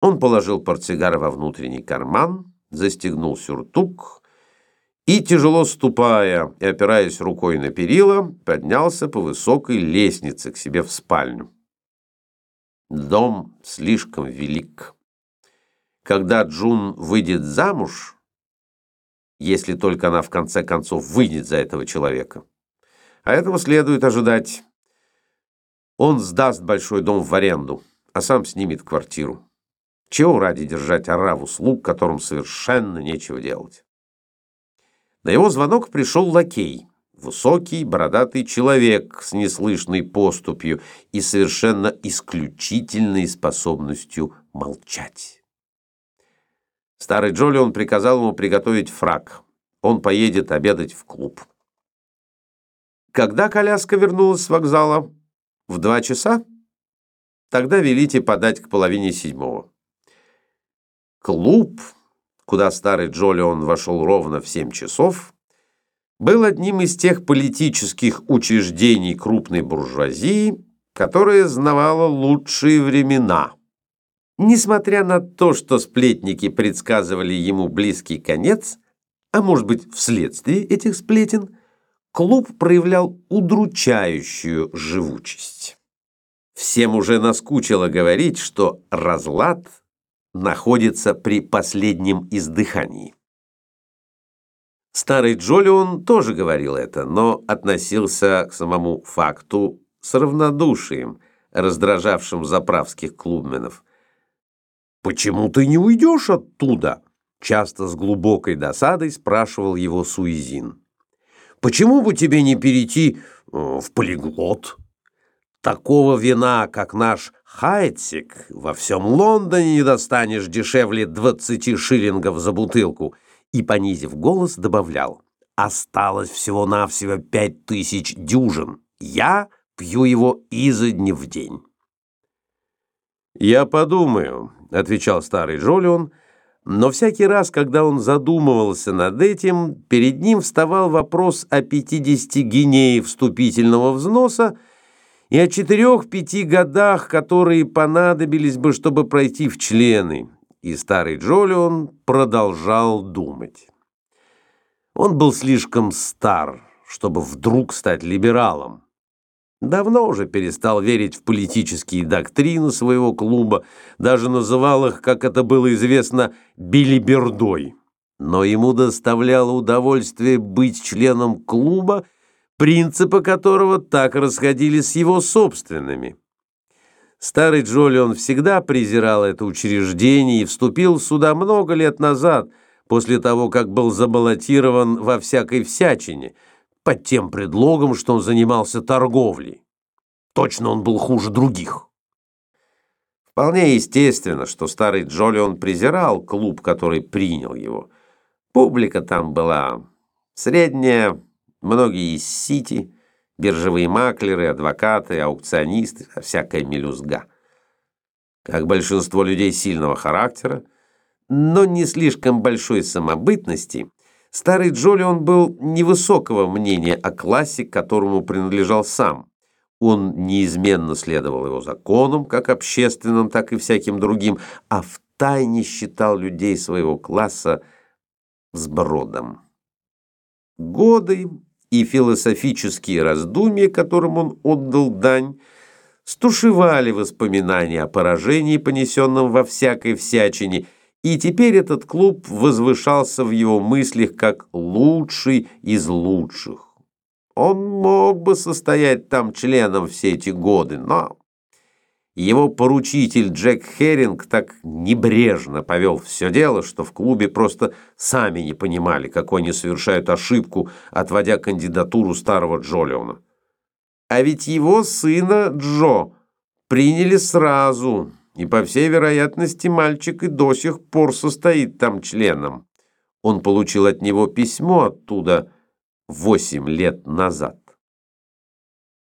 Он положил портсигар во внутренний карман, застегнул сюртук и, тяжело ступая и опираясь рукой на перила, поднялся по высокой лестнице к себе в спальню. Дом слишком велик. Когда Джун выйдет замуж, если только она в конце концов выйдет за этого человека, а этого следует ожидать, он сдаст большой дом в аренду, а сам снимет квартиру. Чего ради держать ораву слуг, которым совершенно нечего делать? На его звонок пришел лакей, высокий, бородатый человек с неслышной поступью и совершенно исключительной способностью молчать. Старый Джолион приказал ему приготовить фраг. Он поедет обедать в клуб. Когда коляска вернулась с вокзала? В два часа? Тогда велите подать к половине седьмого. Клуб, куда старый Джолион вошел ровно в семь часов, был одним из тех политических учреждений крупной буржуазии, которая знавала лучшие времена. Несмотря на то, что сплетники предсказывали ему близкий конец, а может быть вследствие этих сплетен, клуб проявлял удручающую живучесть. Всем уже наскучило говорить, что разлад – находится при последнем издыхании. Старый Джолион тоже говорил это, но относился к самому факту с равнодушием, раздражавшим заправских клубменов. «Почему ты не уйдешь оттуда?» Часто с глубокой досадой спрашивал его Суизин. «Почему бы тебе не перейти э, в полиглот?» Такого вина, как наш Хайцик, во всем Лондоне не достанешь дешевле 20 шиллингов за бутылку. И, понизив голос, добавлял, осталось всего-навсего пять тысяч дюжин. Я пью его изо дня в день. «Я подумаю», — отвечал старый Джолион, но всякий раз, когда он задумывался над этим, перед ним вставал вопрос о 50 гинеев вступительного взноса, и о четырех-пяти годах, которые понадобились бы, чтобы пройти в члены. И старый Джолион продолжал думать. Он был слишком стар, чтобы вдруг стать либералом. Давно уже перестал верить в политические доктрины своего клуба, даже называл их, как это было известно, билибердой. Но ему доставляло удовольствие быть членом клуба принципы которого так расходились с его собственными. Старый Джолион всегда презирал это учреждение и вступил сюда много лет назад, после того, как был забаллотирован во всякой всячине, под тем предлогом, что он занимался торговлей. Точно он был хуже других. Вполне естественно, что старый Джолион презирал клуб, который принял его. Публика там была средняя, Многие из Сити, биржевые маклеры, адвокаты, аукционисты, всякая мелюзга. Как большинство людей сильного характера, но не слишком большой самобытности, старый Джолион был невысокого мнения о классе, которому принадлежал сам. Он неизменно следовал его законам, как общественным, так и всяким другим, а втайне считал людей своего класса сбродом. Годы и философические раздумья, которым он отдал дань, стушевали воспоминания о поражении, понесенном во всякой всячине, и теперь этот клуб возвышался в его мыслях как лучший из лучших. Он мог бы состоять там членом все эти годы, но его поручитель Джек Херинг так небрежно повел все дело, что в клубе просто сами не понимали, какой они совершают ошибку, отводя кандидатуру старого Джолиона. А ведь его сына Джо приняли сразу, и, по всей вероятности, мальчик и до сих пор состоит там членом. Он получил от него письмо оттуда восемь лет назад.